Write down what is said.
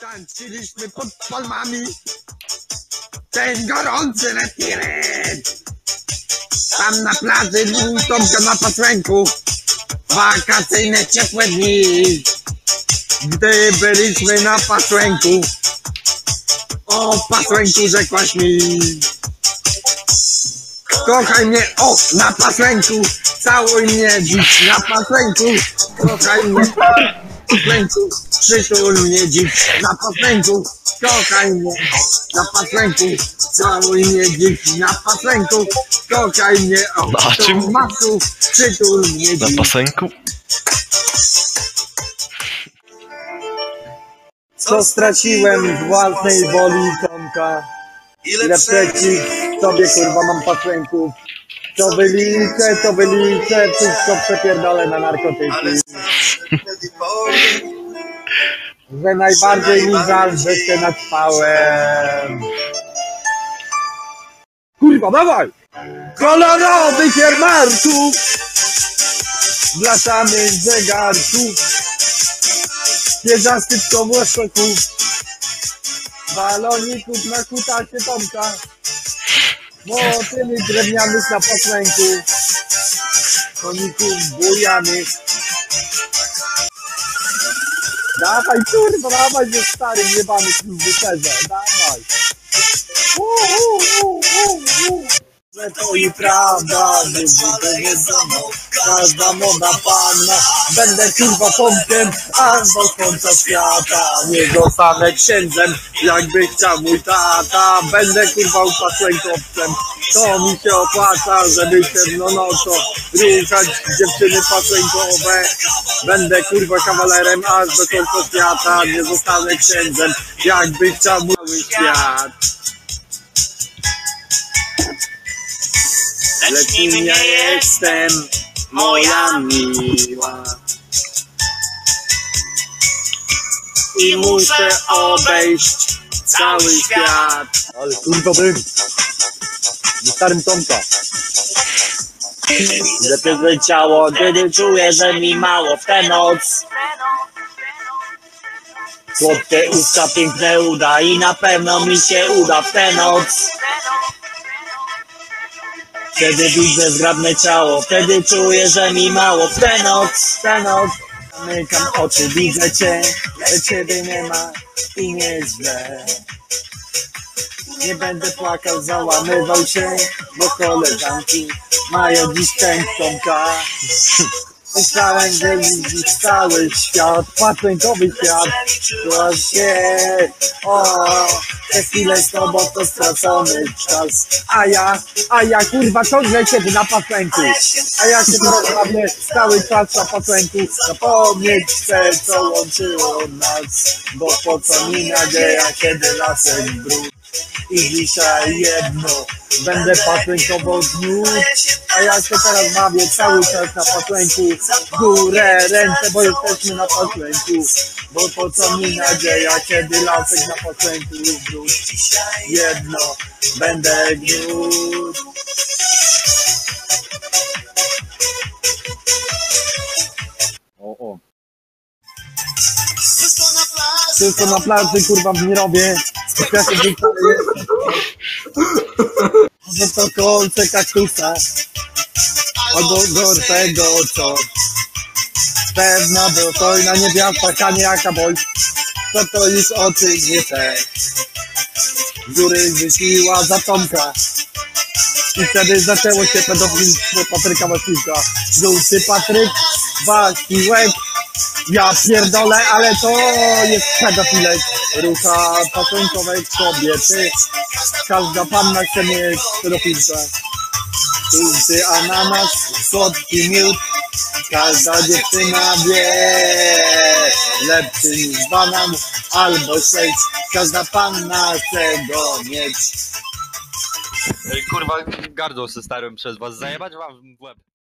Tańczyliśmy pod palmami ten gorący respiret. Tam na plaży mój Tomka na pasłęku wakacyjne ciepłe dni. Gdy byliśmy na pasłęku, o pasłęku rzekłaś mi. Kochaj mnie, o, na pasłęku, całuj mnie dziś na pasłęku, kochaj mnie, na pasłęku, przytul mnie dziś na pasłęku, kochaj mnie, na pasłęku, całuj mnie dziś na pasłęku, kochaj mnie, o, Na do czym? masu, przytul mnie Na dziś. pasenku? Co straciłem w własnej woli Tomka, ile przeciw tobie kurwa mam pasłęków. To wyliczę, to wyliczę, wszystko przepierdolę na narkotyki. Że najbardziej mi żal, że się naćpałem. Kurwa, dawaj! Kolorowych jarmarków Blaszanych zegarków. Pierzastych kołoszoków Baloników na kutasie Tomka. Motyli drewnianych na posłęku Koników bujanych Dawaj kurwa, dawaj ze starym jebanym klubuterze, dawaj U, u, u, u, u. Że to i prawda, że nie samo Każda moda panna Będę kurwa Tomkiem Aż do końca świata. Nie zostanę księdzem Jakby chciał mój tata. Będę kurwa upasłękowcem To mi się opłaca Żeby ciemno nocą Ruszać dziewczyny pasłękowe Będę kurwa kawalerem Aż do końca świata. Nie zostanę księdzem Jakby chciał mój świat Lecz nim ja jestem? moja miła. I muszę obejść cały świat. Ale kurwa bym Ze starym Tomka. Lepiej ciało, kiedy czuję, że mi mało w tę noc. Słodkie usta, piękne uda i na pewno mi się uda w tę noc kiedy widzę zgrabne ciało, wtedy czuję, że mi mało w tę noc, w tę noc. Zamykam oczy, widzę cię, lecz ciebie nie ma i nie źle. Nie będę płakał, załamywał się, bo koleżanki mają dziś tęsknąka. Myślałem, że widzisz cały świat, patentowy świat, się, o, te chwile z tobą to stracony czas, a ja, a ja kurwa ciągle siedzę na patenku, a ja się rozmawiam cały czas na patenku, zapomnieć chcę, co łączyło nas, bo po co mi nadzieja, kiedy lasem brud. I dzisiaj jedno, będę patłękował znów, a ja się teraz bawię cały czas na patłęku, w górę ręce, bo jesteśmy na patłęku, bo po co mi nadzieja, kiedy lasek na patłęku wróć, jedno, będę gniótł. O, o. Tylko na plaży, kurwa, w Mirowie. Ja się. Może to kolce kaktusa. Albo gorszego, co? Pewna dostojna niewiasta, kaniaka boj. Co to już oczy nie te. Z góry wysiła za Tomka. I wtedy zaczęło się pedofilstwo Patryka Wasilka. Żółty Patryk, Wasiłek, ja pierdolę, ale to jest pedofilek. Rucha pasunkowej kobiety. Każda panna chce mieć pedofilkę. Żółty ananas, słodki miód. Każda dziewczyna wie, lepszy niż banan albo seks. Każda panna chce go mieć. Kurwa, gardło se starym przez was zajebać wam w łeb.